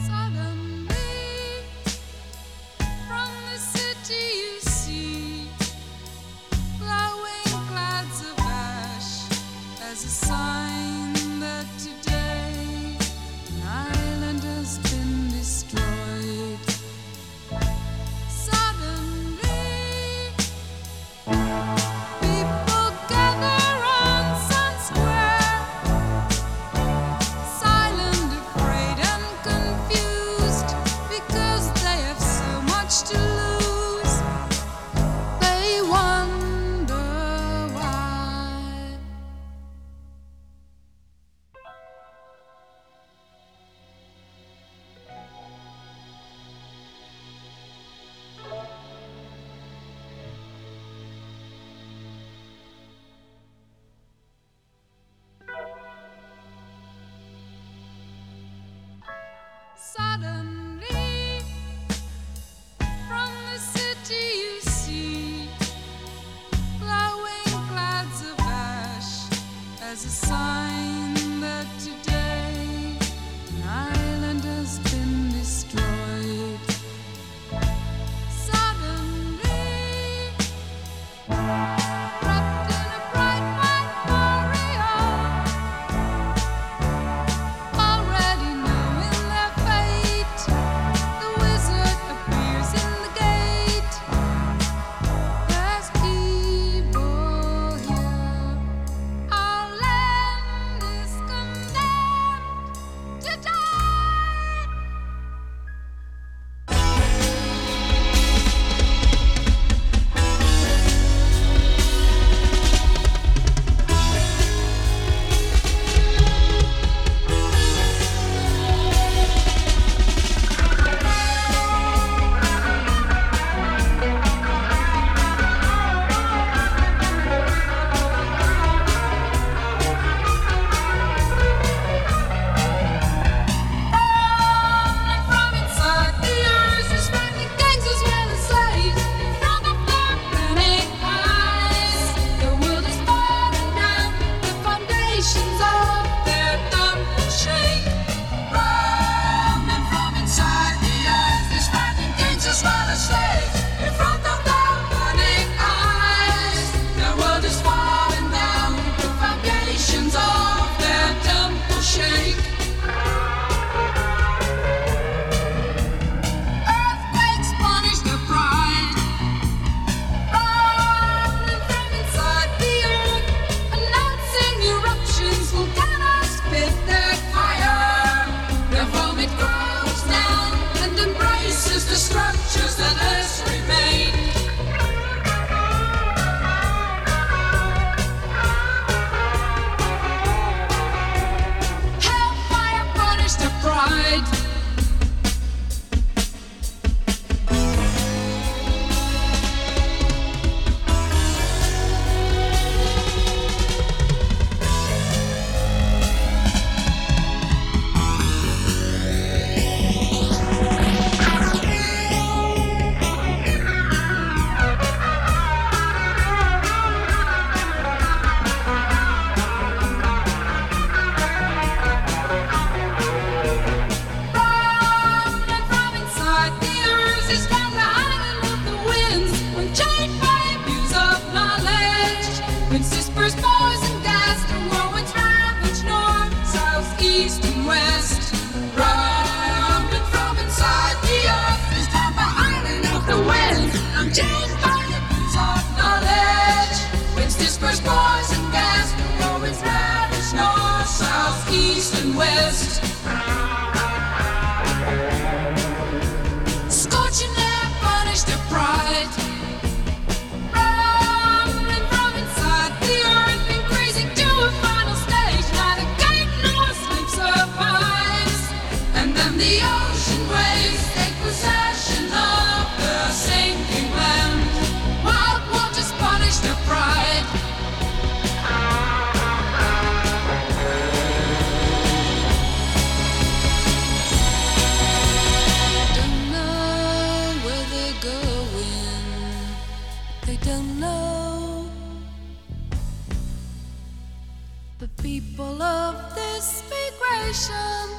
Suddenly, and this migration will